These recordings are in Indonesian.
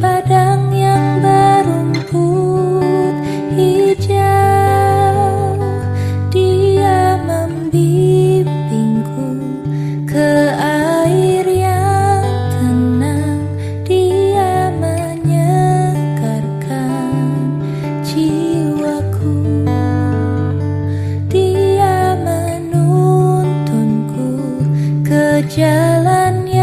padang yang berumput hijau. Dia membimbingku ke air yang tenang. Dia menyegarkan jiwaku. Dia menuntunku ke jalannya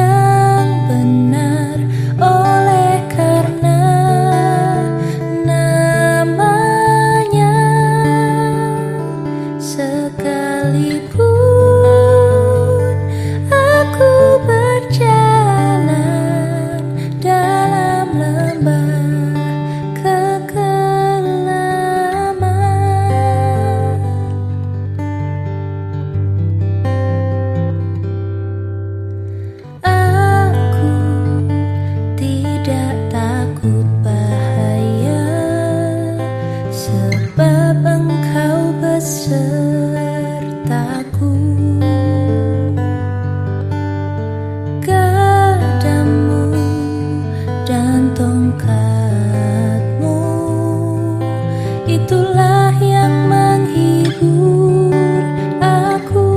itulah yang menghibur aku.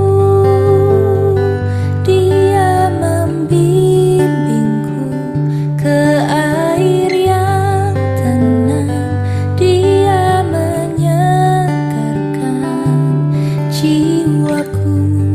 Dia membimbingku ke air yang tenang. Dia menyegarkan jiwaku.